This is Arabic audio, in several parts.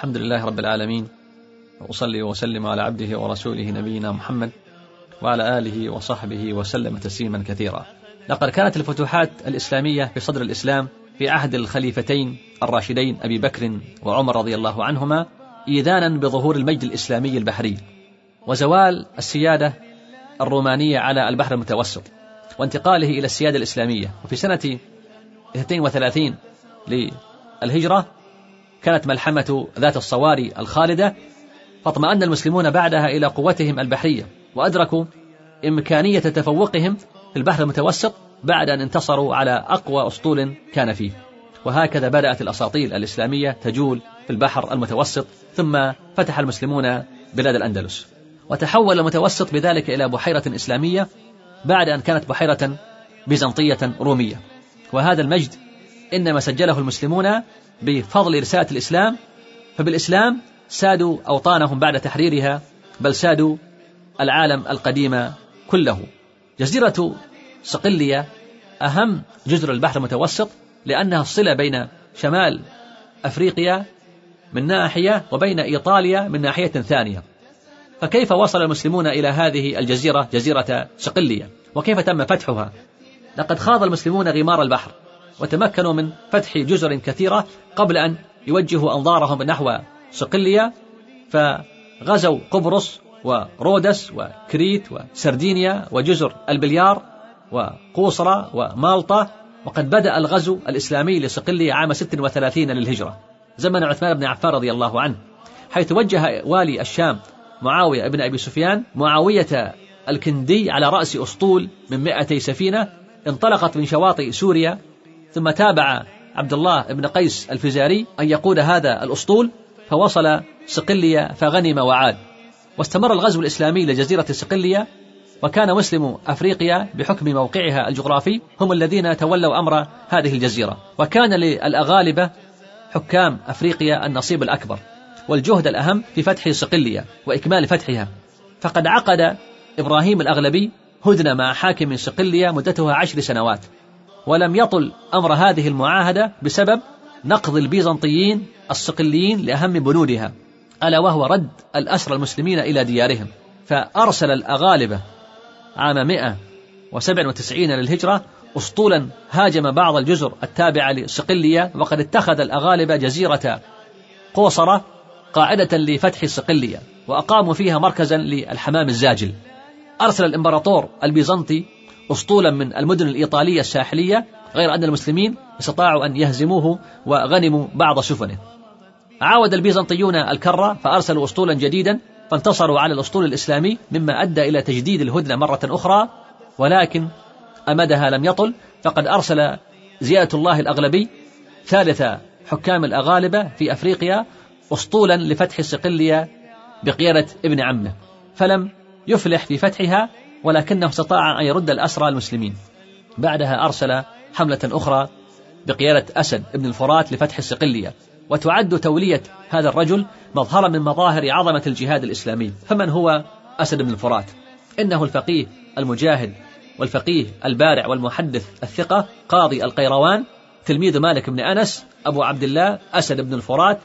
الحمد لله رب العالمين وأصلي وأسلم على عبده ورسوله نبينا محمد وعلى آله وصحبه وسلم تسليما كثيرا. لقد كانت الفتوحات الإسلامية في صدر الإسلام في عهد الخليفتين الراشدين أبي بكر وعمر رضي الله عنهما إيذانا بظهور المجد الإسلامي البحري وزوال السيادة الرومانية على البحر المتوسط وانتقاله إلى السيادة الإسلامية. وفي سنة 32 للهجرة كانت ملحمة ذات الصواري الخالدة فاطمأن المسلمون بعدها إلى قوتهم البحرية وأدركوا إمكانية تفوقهم في البحر المتوسط بعد أن انتصروا على أقوى أسطول كان فيه. وهكذا بدأت الأساطيل الإسلامية تجول في البحر المتوسط ثم فتح المسلمون بلاد الأندلس. وتحول المتوسط بذلك إلى بحيرة إسلامية بعد أن كانت بحيرة بيزنطية رومية. وهذا المجد إنما سجله المسلمون بفضل رسالة الإسلام فبالإسلام سادوا أوطانهم بعد تحريرها بل سادوا العالم القديم كله. جزيرة صقلية أهم جزر البحر المتوسط لأنها الصلة بين شمال أفريقيا من ناحية وبين إيطاليا من ناحية ثانية. فكيف وصل المسلمون إلى هذه الجزيرة جزيرة صقلية؟ وكيف تم فتحها؟ لقد خاض المسلمون غمار البحر. وتمكنوا من فتح جزر كثيرة قبل أن يوجهوا أنظارهم نحو صقلية فغزوا قبرص ورودس وكريت وسردينيا وجزر البليار وقوصرة ومالطا وقد بدأ الغزو الإسلامي لصقلية عام 36 للهجرة زمن عثمان بن عفان رضي الله عنه حيث وجه والي الشام معاوية بن أبي سفيان معاوية الكندي على رأس أسطول من 200 سفينة انطلقت من شواطئ سوريا ثم تابع عبد الله بن قيس الفزاري أن يقود هذا الأسطول فوصل صقلية فغنم وعاد. واستمر الغزو الإسلامي لجزيرة صقلية وكان مسلم أفريقيا بحكم موقعها الجغرافي هم الذين تولوا أمر هذه الجزيرة. وكان للأغالبة حكام أفريقيا النصيب الأكبر والجهد الأهم في فتح صقلية وإكمال فتحها. فقد عقد إبراهيم الأغلبي هدنة مع حاكم صقلية مدتها عشر سنوات. ولم يطل أمر هذه المعاهدة بسبب نقض البيزنطيين الصقليين لأهم بنودها ألا وهو رد الأسرى المسلمين إلى ديارهم. فأرسل الأغالبة عام 197 للهجرة أسطولا هاجم بعض الجزر التابعة لصقلية وقد اتخذ الأغالبة جزيرة قوصرة قاعدة لفتح صقلية وأقاموا فيها مركزا للحمام الزاجل. أرسل الإمبراطور البيزنطي أسطولا من المدن الإيطالية الساحلية غير أن المسلمين استطاعوا أن يهزموه وغنموا بعض سفنه. عاود البيزنطيون الكرة فأرسلوا أسطولا جديدا فانتصروا على الأسطول الإسلامي مما أدى إلى تجديد الهدنة مرة أخرى ولكن أمدها لم يطل فقد أرسل زيادة الله الأغلبي ثالث حكام الأغالبة في أفريقيا أسطولا لفتح صقلية بقيادة ابن عمه فلم يفلح في فتحها ولكنه استطاع أن يرد الأسرى المسلمين. بعدها أرسل حملة أخرى بقيادة أسد بن الفرات لفتح صقلية وتعد تولية هذا الرجل مظهرا من مظاهر عظمة الجهاد الإسلامي. فمن هو أسد بن الفرات؟ إنه الفقيه المجاهد والفقيه البارع والمحدث الثقة قاضي القيروان تلميذ مالك بن أنس أبو عبد الله أسد بن الفرات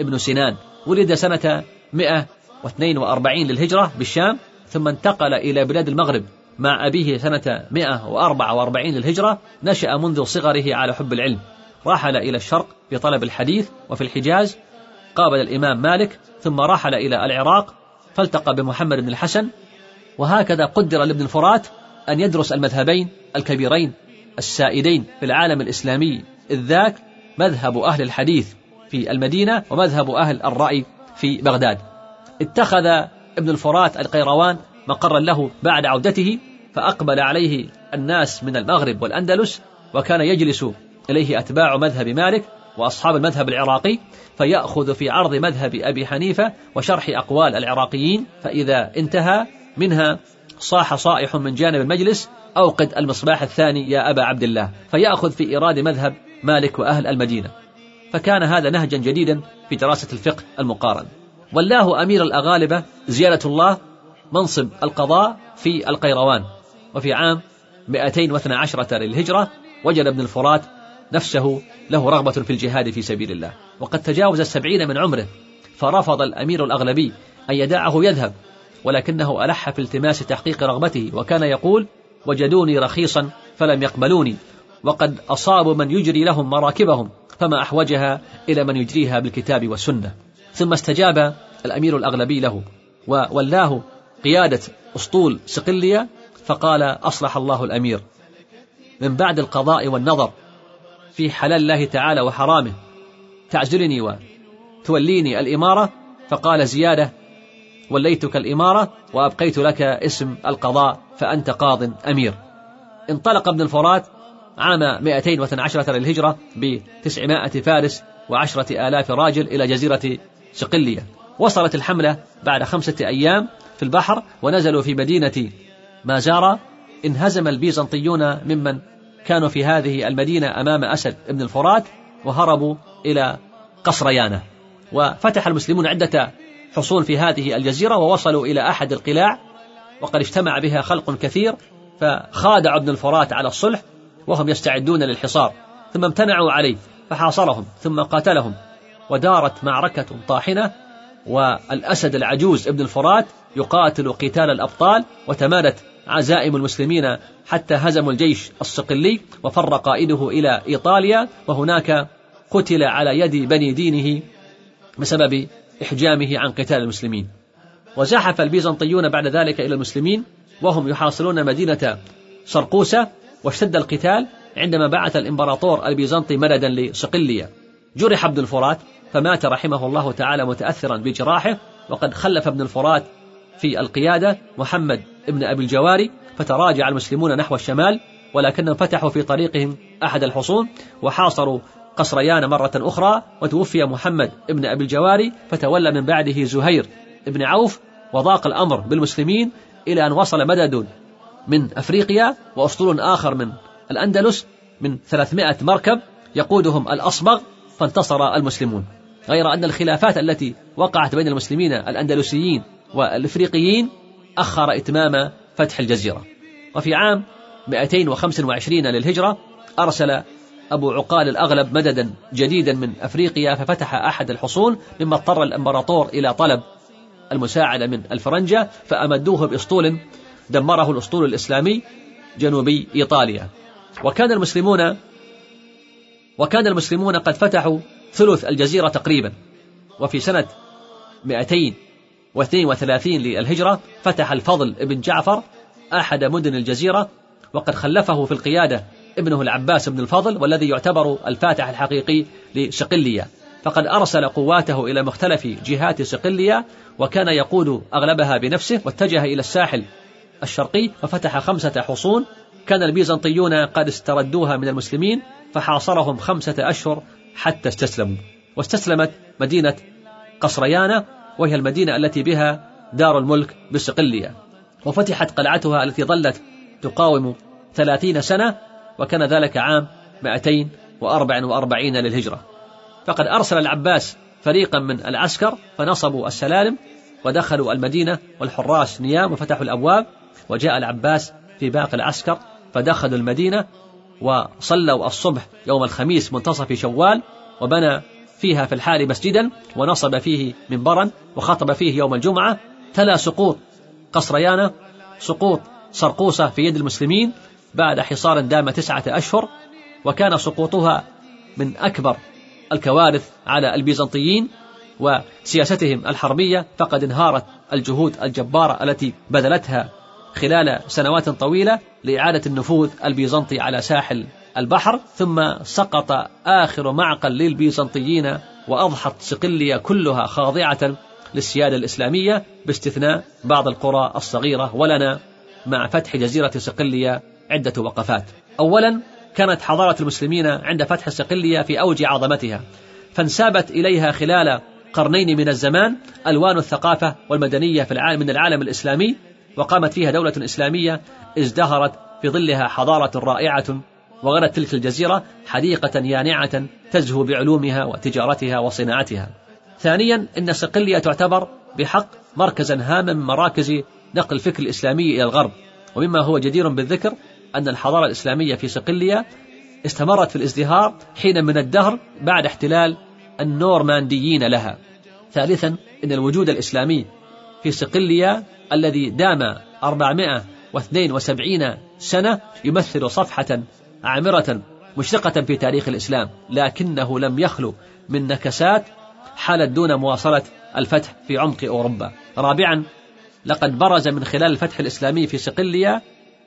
ابن سنان. ولد سنة 142 للهجرة بالشام ثم انتقل إلى بلاد المغرب مع أبيه سنة 144 للهجرة نشأ منذ صغره على حب العلم. رحل إلى الشرق في طلب الحديث وفي الحجاز قابل الإمام مالك ثم رحل إلى العراق فالتقى بمحمد بن الحسن وهكذا قدر لابن الفرات أن يدرس المذهبين الكبيرين السائدين في العالم الإسلامي إذ ذاك مذهب أهل الحديث في المدينة ومذهب أهل الرأي في بغداد. اتخذ ابن الفرات القيروان مقرا له بعد عودته فأقبل عليه الناس من المغرب والأندلس وكان يجلس إليه أتباع مذهب مالك وأصحاب المذهب العراقي فيأخذ في عرض مذهب أبي حنيفة وشرح أقوال العراقيين فإذا انتهى منها صاح صائح من جانب المجلس أوقد المصباح الثاني يا أبا عبد الله فيأخذ في إيراد مذهب مالك وأهل المدينة. فكان هذا نهجا جديدا في دراسة الفقه المقارن. ولاه أمير الأغالبة زيادة الله منصب القضاء في القيروان. وفي عام 212 للهجرة وجد ابن الفرات نفسه له رغبة في الجهاد في سبيل الله. وقد تجاوز السبعين من عمره فرفض الأمير الأغلبي أن يدعه يذهب ولكنه ألح في التماس تحقيق رغبته وكان يقول وجدوني رخيصا فلم يقبلوني وقد أصابوا من يجري لهم مراكبهم فما أحوجها إلى من يجريها بالكتاب والسنة. ثم استجاب الأمير الأغلبي له وولاه قيادة أسطول صقلية فقال أصلح الله الأمير. من بعد القضاء والنظر في حلال الله تعالى وحرامه تعزلني وتوليني الإمارة فقال زيادة وليتك الإمارة وأبقيت لك اسم القضاء فأنت قاض أمير. انطلق ابن الفرات عام 212 للهجرة ب 900 فارس وعشرة آلاف راجل إلى جزيرة صقلية وصلت الحملة بعد خمسة أيام في البحر ونزلوا في مدينة مازارا انهزم البيزنطيون ممن كانوا في هذه المدينة أمام أسد بن الفرات وهربوا إلى قصريانة. وفتح المسلمون عدة حصون في هذه الجزيرة ووصلوا إلى أحد القلاع. وقد اجتمع بها خلق كثير فخادع ابن الفرات على الصلح وهم يستعدون للحصار. ثم امتنعوا عليه فحاصرهم ثم قاتلهم. ودارت معركة طاحنة والأسد العجوز ابن الفرات يقاتل قتال الأبطال وتمادت عزائم المسلمين حتى هزموا الجيش الصقلي وفر قائده إلى إيطاليا وهناك قتل على يد بني دينه بسبب إحجامه عن قتال المسلمين. وزحف البيزنطيون بعد ذلك إلى المسلمين وهم يحاصرون مدينة سرقوسة واشتد القتال عندما بعث الإمبراطور البيزنطي مددا لصقلية جرح ابن الفرات فمات رحمه الله تعالى متأثرا بجراحه وقد خلف ابن الفرات في القيادة محمد ابن أبي الجواري فتراجع المسلمون نحو الشمال ولكنهم فتحوا في طريقهم أحد الحصون وحاصروا قصريان مرة أخرى وتوفي محمد ابن أبي الجواري فتولى من بعده زهير ابن عوف وضاق الأمر بالمسلمين إلى أن وصل مدد من أفريقيا وأسطول آخر من الأندلس من 300 مركب يقودهم الأصبغ فانتصر المسلمون غير أن الخلافات التي وقعت بين المسلمين الأندلسيين والإفريقيين أخر إتمام فتح الجزيرة. وفي عام 225 للهجرة أرسل أبو عقال الأغلب مددا جديدا من أفريقيا ففتح أحد الحصون مما اضطر الإمبراطور إلى طلب المساعدة من الفرنجة فأمدوه بأسطول دمره الأسطول الإسلامي جنوبي إيطاليا. وكان المسلمون وكان المسلمون قد فتحوا ثلث الجزيرة تقريبا. وفي سنة 232 للهجرة فتح الفضل ابن جعفر أحد مدن الجزيرة وقد خلفه في القيادة ابنه العباس بن الفضل والذي يعتبر الفاتح الحقيقي لصقلية فقد أرسل قواته إلى مختلف جهات صقلية وكان يقود أغلبها بنفسه واتجه إلى الساحل الشرقي وفتح خمسة حصون. كان البيزنطيون قد استردوها من المسلمين فحاصرهم خمسة أشهر حتى استسلموا. واستسلمت مدينة قصريانة وهي المدينة التي بها دار الملك بصقلية وفتحت قلعتها التي ظلت تقاوم ثلاثين سنة وكان ذلك عام 244 للهجرة. فقد أرسل العباس فريقا من العسكر فنصبوا السلالم ودخلوا المدينة والحراس نيام وفتحوا الأبواب وجاء العباس في باقي العسكر فدخلوا المدينة وصلوا الصبح يوم الخميس منتصف شوال وبنى فيها في الحال مسجدا ونصب فيه منبرا وخطب فيه يوم الجمعة. تلا سقوط قصريانة سقوط سرقوسة في يد المسلمين بعد حصار دام تسعة أشهر وكان سقوطها من أكبر الكوارث على البيزنطيين وسياستهم الحربية. فقد انهارت الجهود الجبارة التي بذلتها خلال سنوات طويلة لإعادة النفوذ البيزنطي على ساحل البحر ثم سقط آخر معقل للبيزنطيين وأضحت صقلية كلها خاضعة للسيادة الإسلامية باستثناء بعض القرى الصغيرة ولنا مع فتح جزيرة صقلية عدة وقفات. أولا كانت حضارة المسلمين عند فتح صقلية في أوج عظمتها فانسابت إليها خلال قرنين من الزمان ألوان الثقافة والمدنية في العالم من العالم الإسلامي وقامت فيها دولة إسلامية ازدهرت في ظلها حضارة رائعة وغدت تلك الجزيرة حديقة يانعة تزهو بعلومها وتجارتها وصناعتها. ثانيا إن صقلية تعتبر بحق مركزا هاما من مراكز نقل الفكر الإسلامي إلى الغرب ومما هو جدير بالذكر أن الحضارة الإسلامية في صقلية استمرت في الازدهار حين من الدهر بعد احتلال النورمانديين لها. ثالثا إن الوجود الإسلامي في صقلية الذي دام 472 سنة يمثل صفحة عامرة مشرقة في تاريخ الإسلام لكنه لم يخلو من نكسات حالت دون مواصلة الفتح في عمق أوروبا. رابعا لقد برز من خلال الفتح الإسلامي في صقلية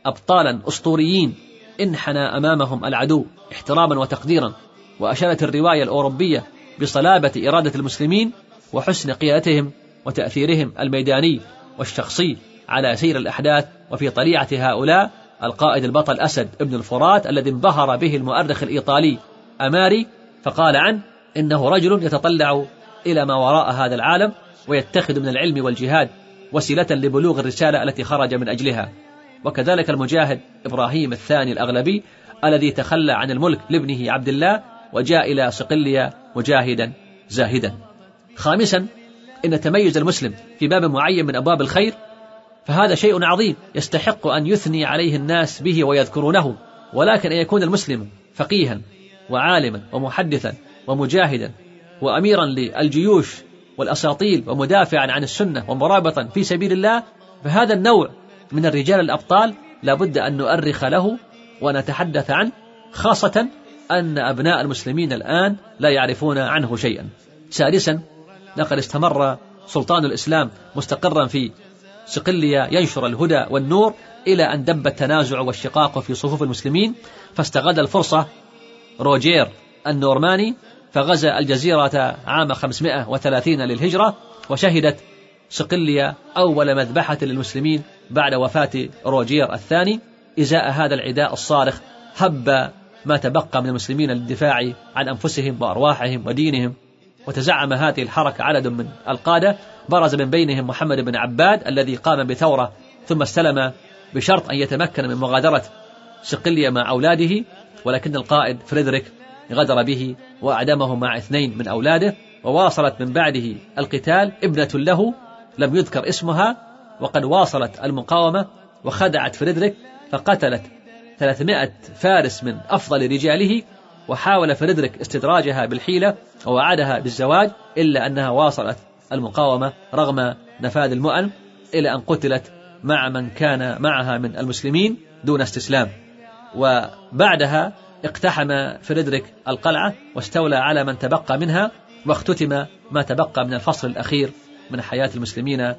أبطالا أسطوريين انحنى أمامهم العدو احتراما وتقديرا وأشارت الرواية الأوروبية بصلابة إرادة المسلمين وحسن قيادتهم وتأثيرهم الميداني والشخصي على سير الأحداث وفي طليعة هؤلاء القائد البطل أسد ابن الفرات الذي انبهر به المؤرخ الإيطالي أماري فقال عنه إنه رجل يتطلع إلى ما وراء هذا العالم ويتخذ من العلم والجهاد وسيلة لبلوغ الرسالة التي خرج من أجلها. وكذلك المجاهد إبراهيم الثاني الأغلبي الذي تخلى عن الملك لابنه عبد الله وجاء إلى صقلية مجاهدا زاهدا. خامسا إن تميز المسلم في باب معين من أبواب الخير فهذا شيء عظيم يستحق أن يثني عليه الناس به ويذكرونه ولكن أن يكون المسلم فقيها وعالما ومحدثا ومجاهدا وأميرا للجيوش والأساطيل ومدافعا عن السنة ومرابطا في سبيل الله فهذا النوع من الرجال الأبطال لابد أن نؤرخ له ونتحدث عنه خاصة أن أبناء المسلمين الآن لا يعرفون عنه شيئا. سادسا لقد استمر سلطان الإسلام مستقرا في صقلية ينشر الهدى والنور إلى أن دب التنازع والشقاق في صفوف المسلمين فاستغل الفرصة روجير النورماني فغزا الجزيرة عام 530 للهجرة وشهدت صقلية أول مذبحة للمسلمين بعد وفاة روجير الثاني. إزاء هذا العداء الصارخ هب ما تبقى من المسلمين للدفاع عن أنفسهم وأرواحهم ودينهم. وتزعم هذه الحركة عدد من القادة. برز من بينهم محمد بن عباد الذي قام بثورة ثم استلم بشرط أن يتمكن من مغادرة صقلية مع أولاده ولكن القائد فريدريك غدر به وأعدمه مع اثنين من أولاده وواصلت من بعده القتال. ابنة له لم يذكر اسمها وقد واصلت المقاومة وخدعت فريدريك فقتلت 300 فارس من أفضل رجاله. وحاول فريدريك استدراجها بالحيلة ووعدها بالزواج إلا أنها واصلت المقاومة رغم نفاذ المؤن إلى أن قتلت مع من كان معها من المسلمين دون استسلام. وبعدها اقتحم فريدريك القلعة واستولى على من تبقى منها واختتم ما تبقى من الفصل الأخير من حياة المسلمين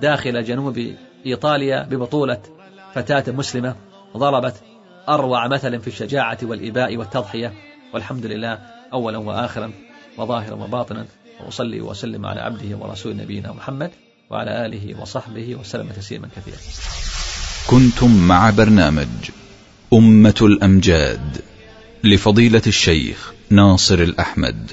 داخل جنوب إيطاليا ببطولة فتاة مسلمة ضربت أروع مثل في الشجاعة والإباء والتضحية. والحمد لله أولا وآخرا وظاهرا وباطنا وأصلي وأسلم على عبده ورسول نبينا محمد وعلى آله وصحبه وسلم تسليما كثيرا. كنتم مع برنامج أمة الأمجاد لفضيلة الشيخ ناصر الأحمد.